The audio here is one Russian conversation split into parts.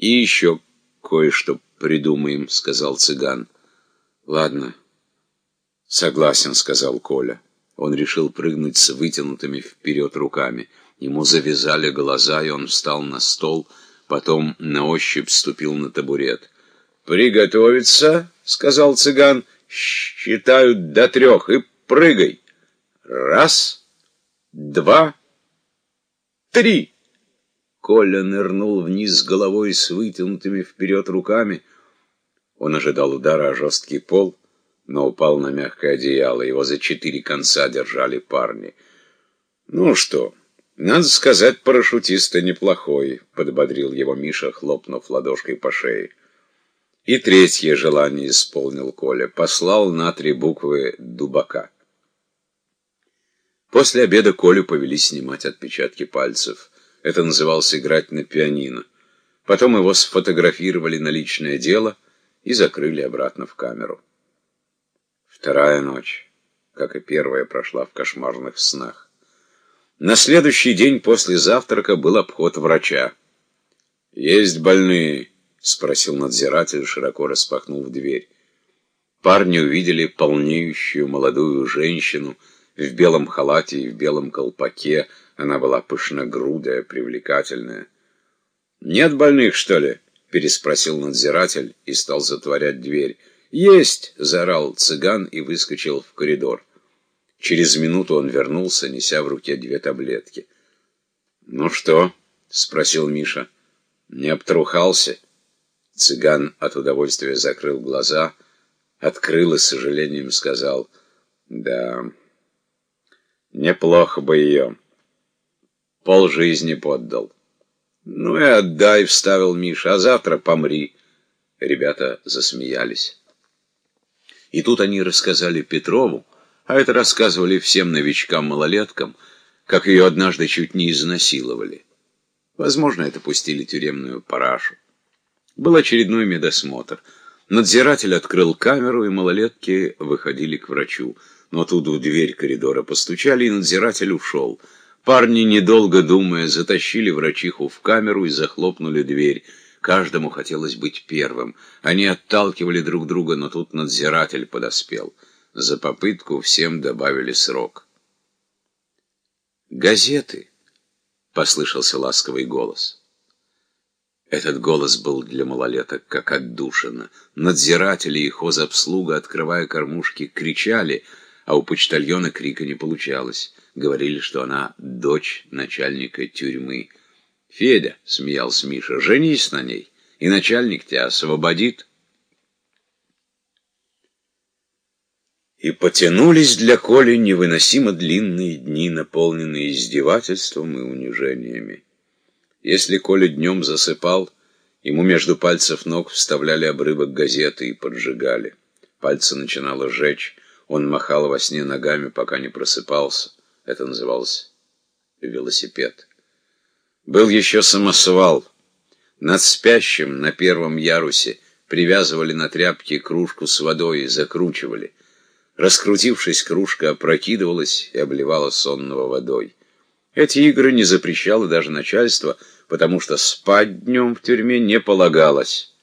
И еще кое-что придумаем, сказал цыган. Ладно. Согласен, сказал Коля. Он решил прыгнуть с вытянутыми вперед руками. Ему завязали глаза, и он встал на стол, потом на ощупь ступил на табурет. «Приготовиться», — сказал цыган, — «считают до трех и прыгай. Раз, два, три». Коля нырнул вниз головой с вытянутыми вперед руками. Он ожидал удара о жесткий пол, но упал на мягкое одеяло. Его за четыре конца держали парни. «Ну что, надо сказать, парашютиста неплохой», — подбодрил его Миша, хлопнув ладошкой по шее. И третье желание исполнил Коля. Послал на три буквы «Дубака». После обеда Колю повели снимать отпечатки пальцев. Это называлось играть на пианино. Потом его сфотографировали на личное дело и закрыли обратно в камеру. Вторая ночь, как и первая, прошла в кошмарных снах. На следующий день после завтрака был обход врача. «Есть больные?» — спросил надзиратель, широко распахнув дверь. Парни увидели полнеющую молодую женщину в белом халате и в белом колпаке, она была пышногрудая, привлекательная. «Нет больных, что ли?» — переспросил надзиратель и стал затворять дверь. «Есть!» — заорал цыган и выскочил в коридор. Через минуту он вернулся, неся в руке две таблетки. «Ну что?» — спросил Миша. «Не обтрухался?» Цыган от удовольствия закрыл глаза, открыл и с сожалением сказал. «Да, неплохо бы ее» пол жизни поддал. Ну и отдай, вставил Миша, а завтра помри. Ребята засмеялись. И тут они рассказали Петрову, а это рассказывали всем новичкам-малолеткам, как ее однажды чуть не изнасиловали. Возможно, это пустили тюремную парашу. Был очередной медосмотр. Надзиратель открыл камеру, и малолетки выходили к врачу. Но тут в дверь коридора постучали, и надзиратель ушел. Парни, недолго думая, затащили врачиху в камеру и захлопнули дверь. Каждому хотелось быть первым. Они отталкивали друг друга, но тут надзиратель подоспел. За попытку всем добавили срок. «Газеты!» — послышался ласковый голос. Этот голос был для малолеток как отдушина. Надзиратели и хозобслуга, открывая кормушки, кричали, а у почтальона крика не получалось. Говорили, что она дочь начальника тюрьмы. «Федя», — смеялся Миша, — «женись на ней, и начальник тебя освободит». И потянулись для Коли невыносимо длинные дни, наполненные издевательством и унижениями. Если Коля днем засыпал, ему между пальцев ног вставляли обрывок газеты и поджигали. Пальцы начинало жечь, он махал во сне ногами, пока не просыпался. Это называлось велосипед. Был еще самосвал. Над спящим на первом ярусе привязывали на тряпке кружку с водой и закручивали. Раскрутившись, кружка опрокидывалась и обливала сонного водой. Эти игры не запрещало даже начальство, потому что спать днем в тюрьме не полагалось.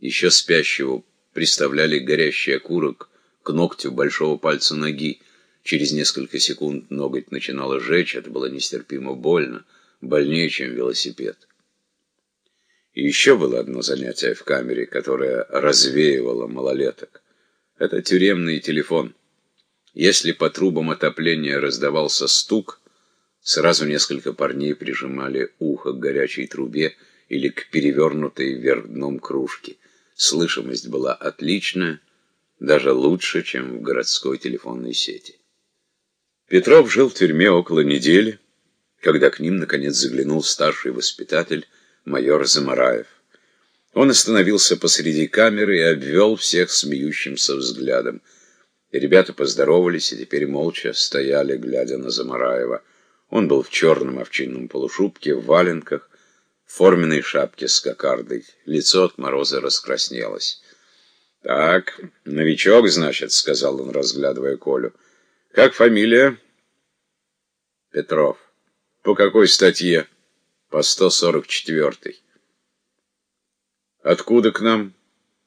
Еще спящего приставляли горящий окурок к ногтю большого пальца ноги, Через несколько секунд ноготь начинало жечь, это было нестерпимо больно, больнее, чем велосипед. И еще было одно занятие в камере, которое развеивало малолеток. Это тюремный телефон. Если по трубам отопления раздавался стук, сразу несколько парней прижимали ухо к горячей трубе или к перевернутой вверх дном кружке. Слышимость была отличная, даже лучше, чем в городской телефонной сети. Петров жил в тюрьме около недели, когда к ним, наконец, заглянул старший воспитатель, майор Замараев. Он остановился посреди камеры и обвел всех смеющимся взглядом. И ребята поздоровались и теперь молча стояли, глядя на Замараева. Он был в черном овчинном полушубке, в валенках, в форменной шапке с кокардой. Лицо от мороза раскраснелось. «Так, новичок, значит», — сказал он, разглядывая Колю. Как фамилия? Петров. По какой статье? По 144. Откуда к нам?